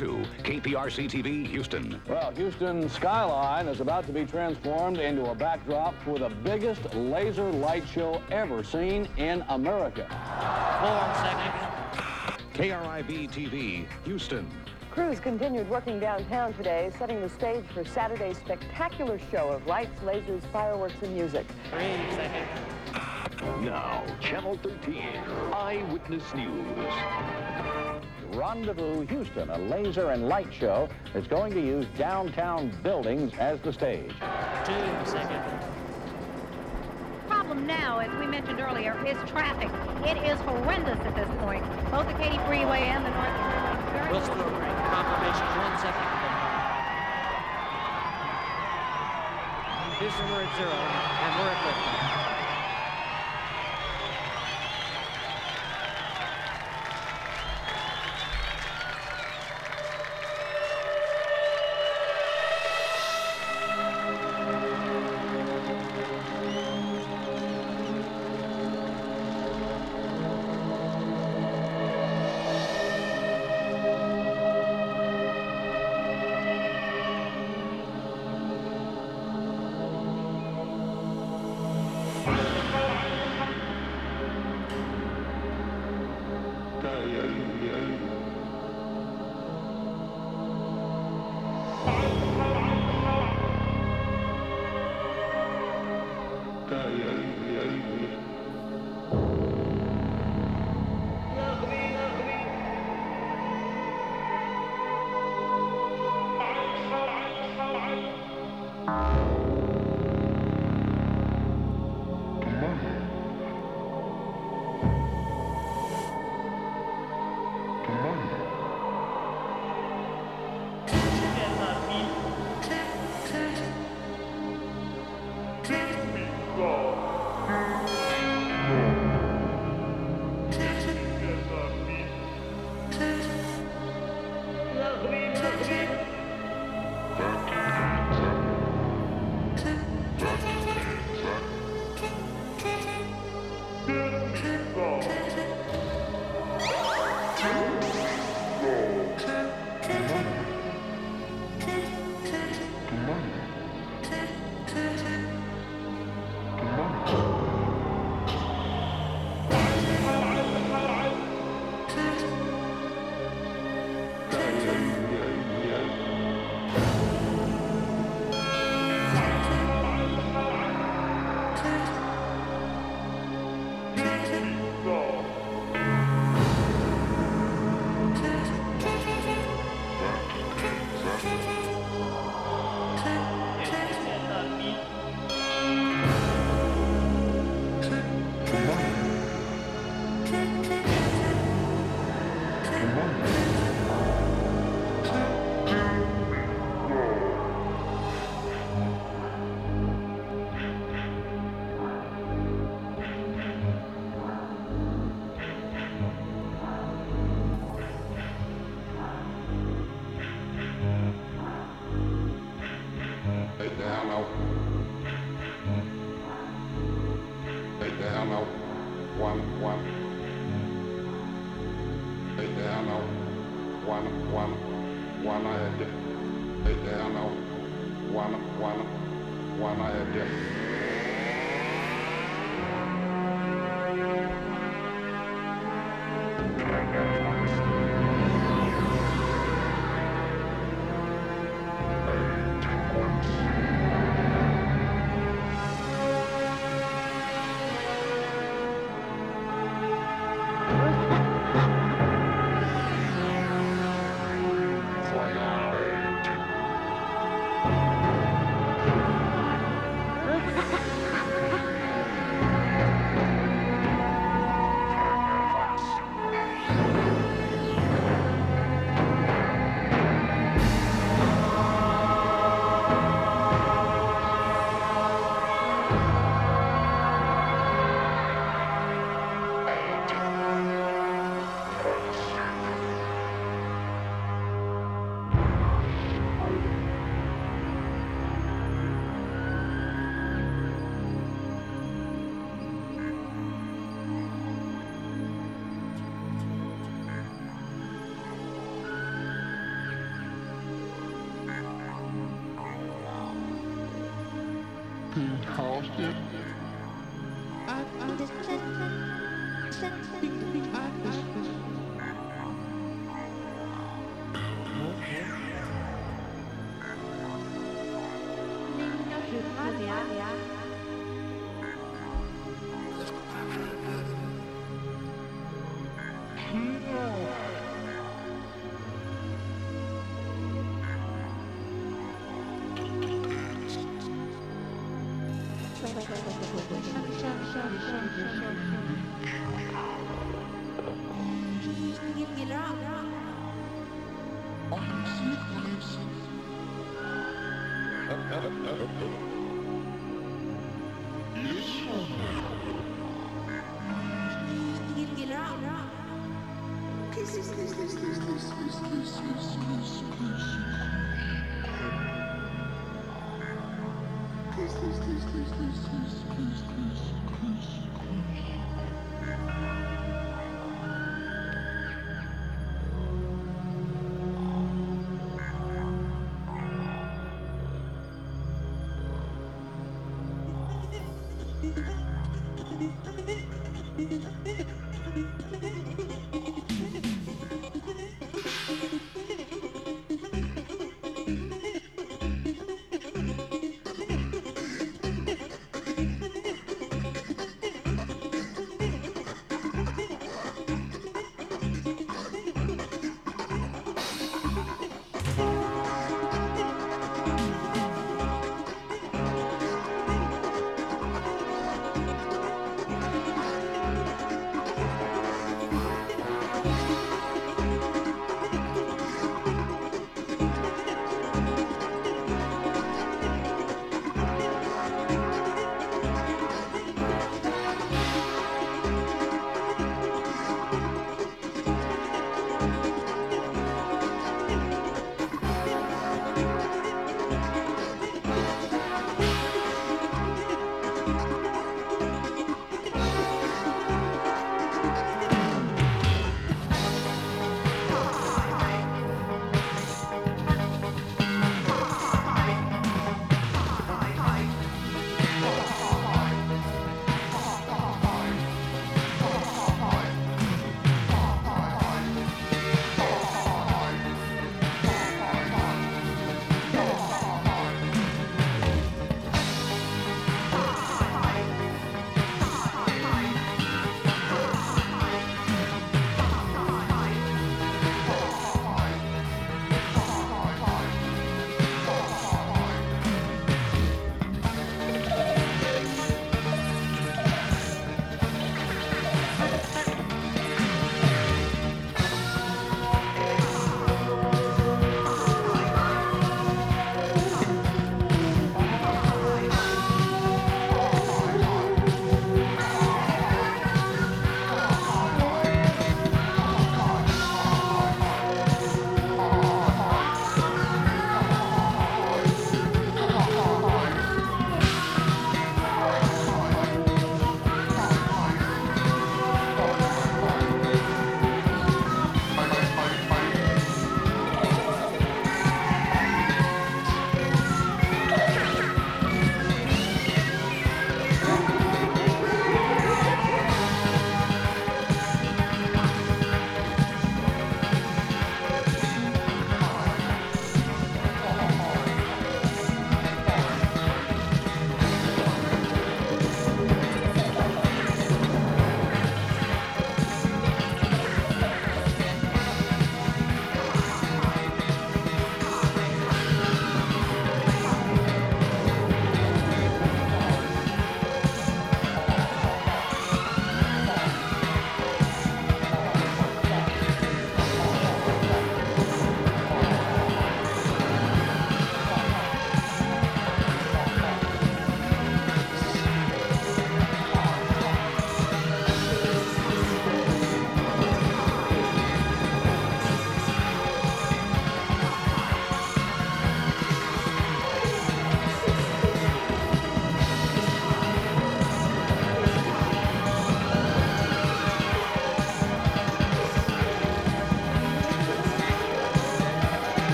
Channel 2, KPRC TV, Houston. Well, Houston skyline is about to be transformed into a backdrop for the biggest laser light show ever seen in America. Four seconds. KRIV TV, Houston. Crews continued working downtown today, setting the stage for Saturday's spectacular show of lights, lasers, fireworks, and music. Three seconds. Now, Channel 13, Eyewitness News. Rendezvous Houston, a laser and light show that's going to use downtown buildings as the stage. Two second. Problem now, as we mentioned earlier, is traffic. It is horrendous at this point. Both the Katy Freeway and the North Freeway. Wilson Wolverine, confirmation, one second. Houston, we're at zero, and we're at 50.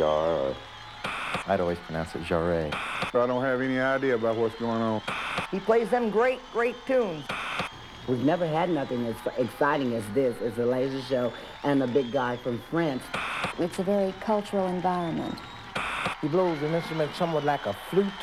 Jar or I'd always pronounce it Jarre. I don't have any idea about what's going on. He plays them great, great tunes. We've never had nothing as exciting as this. It's a laser show and a big guy from France. It's a very cultural environment. He blows an instrument somewhat like a flute.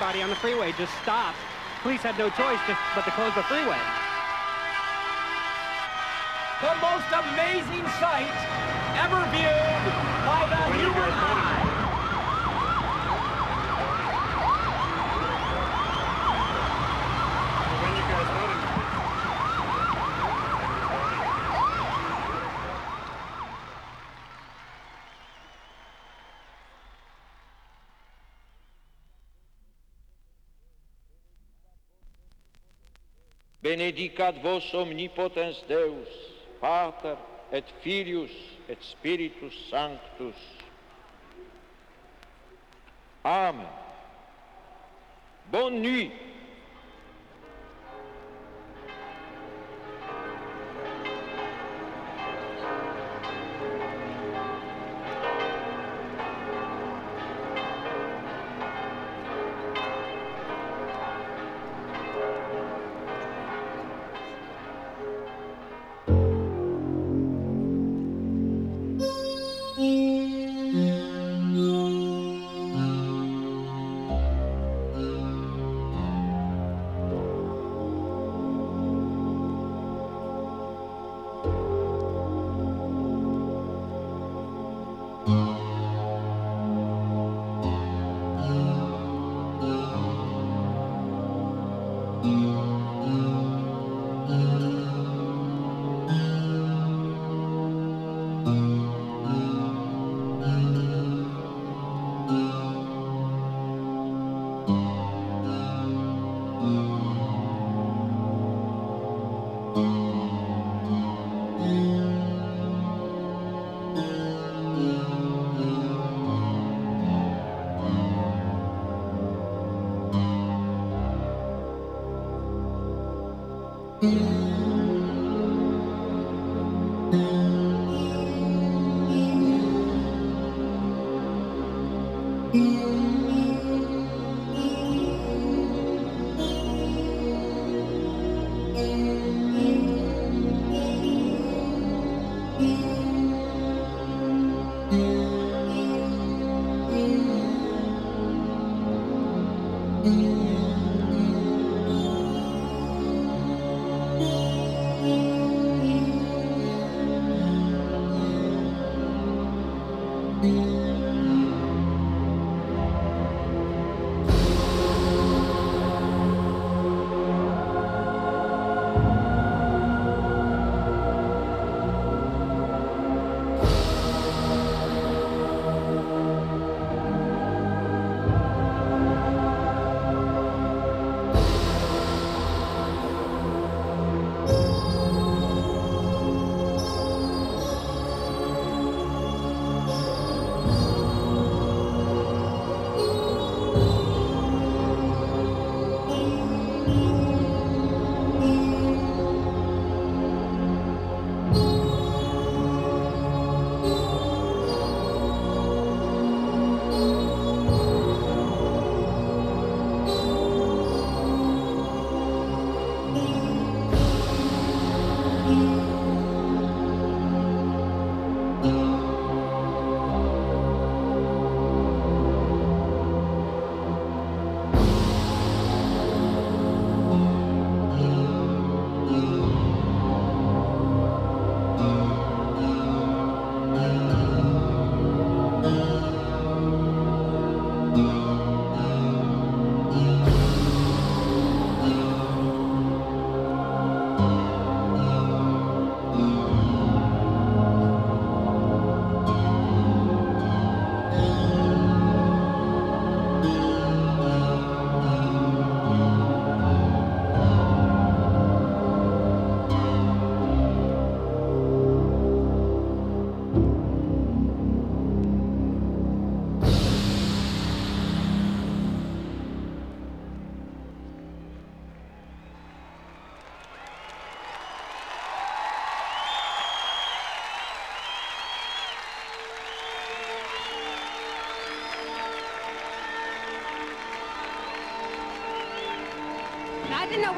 everybody on the freeway just stopped. Police had no choice just but to close the freeway. The most amazing sight ever viewed by the human eye. Benedicat vos omnipotens Deus, Pater et Filius et Spiritus Sanctus. Amen. Bonne nuit.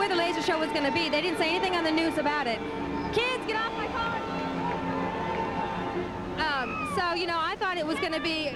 Where the laser show was going to be. They didn't say anything on the news about it. Kids, get off my car! Um, so, you know, I thought it was going to be...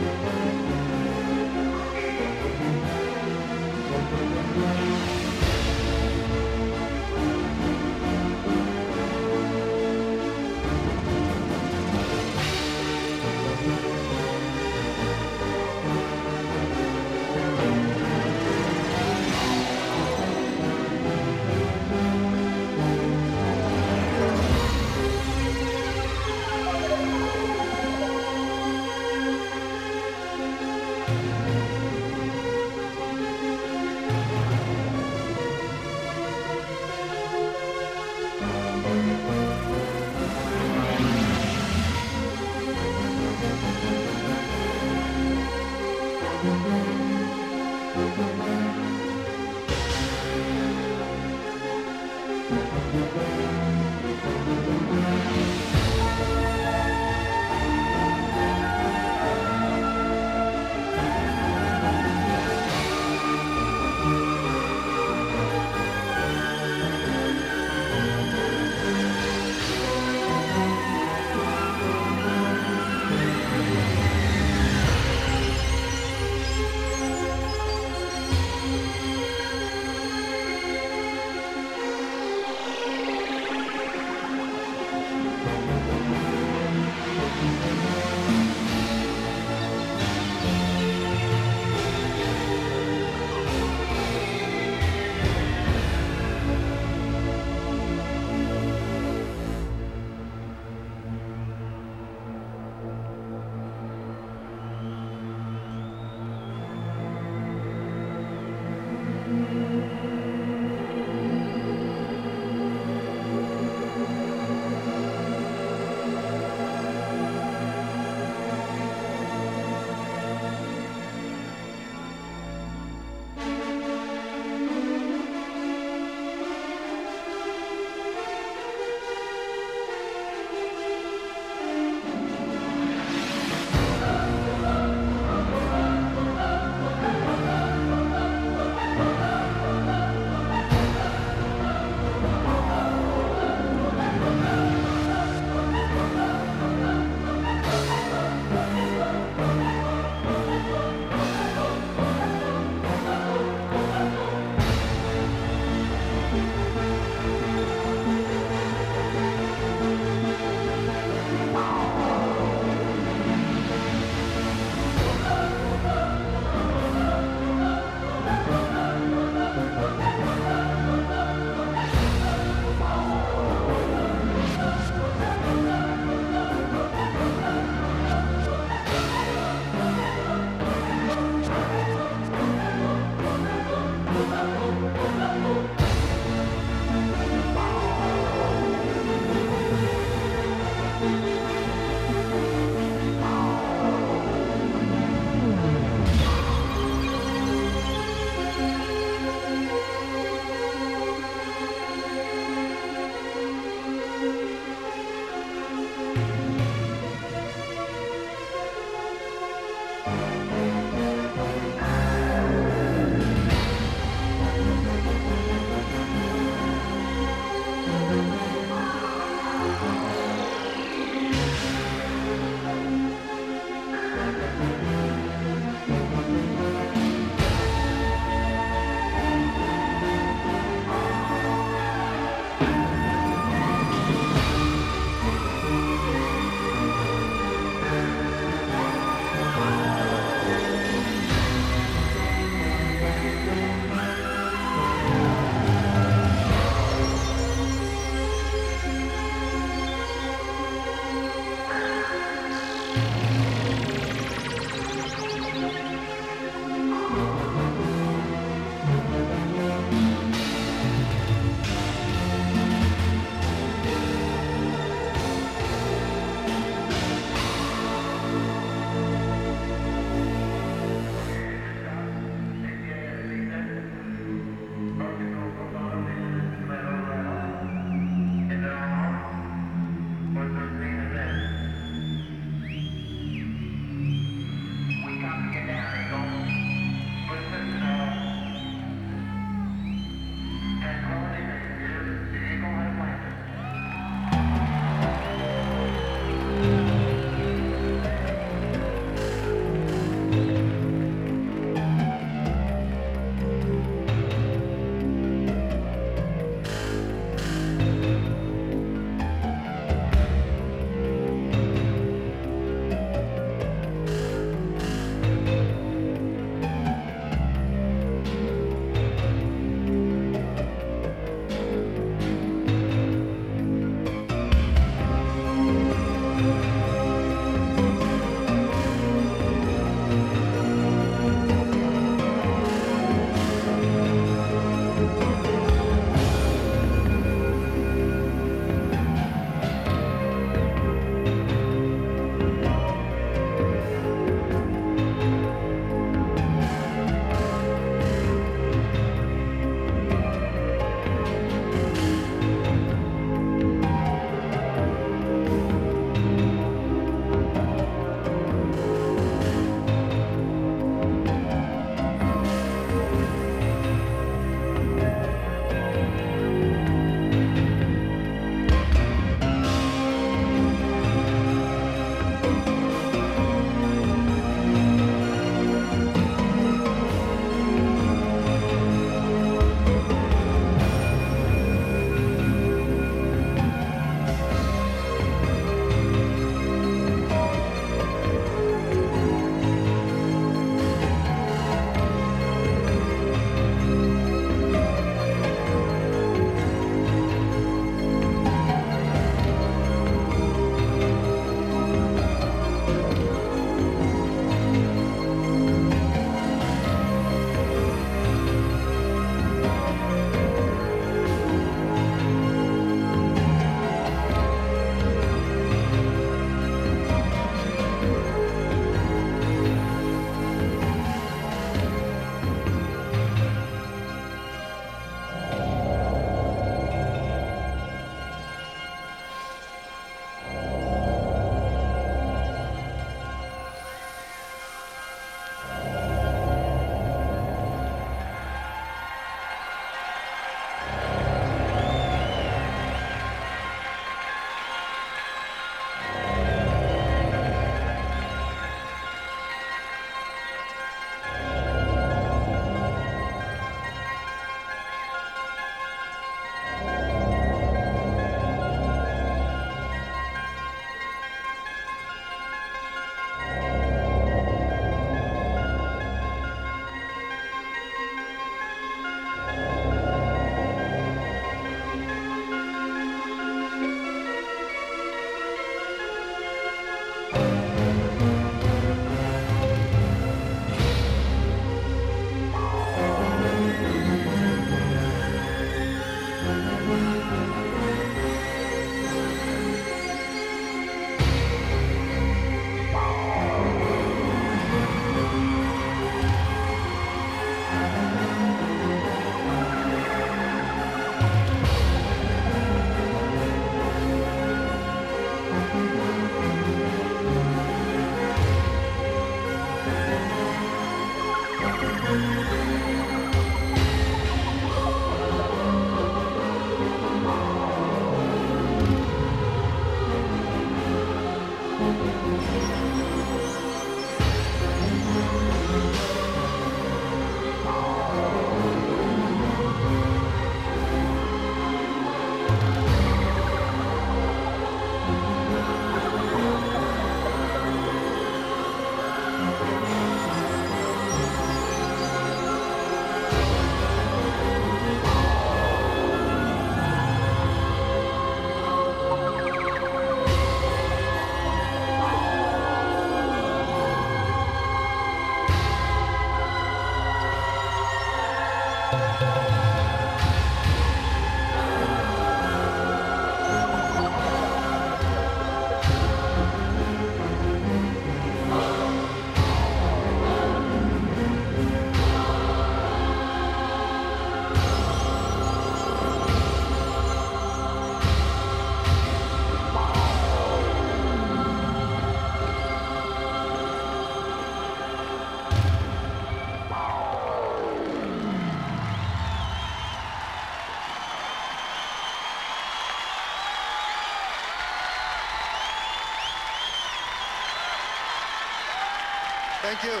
Thank you.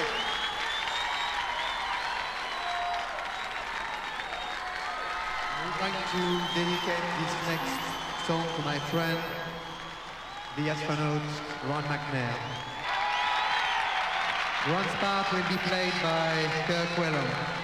I would like to dedicate this next song to my friend, the astronaut Ron McNair. Ron's part will be played by Kirk Whalum.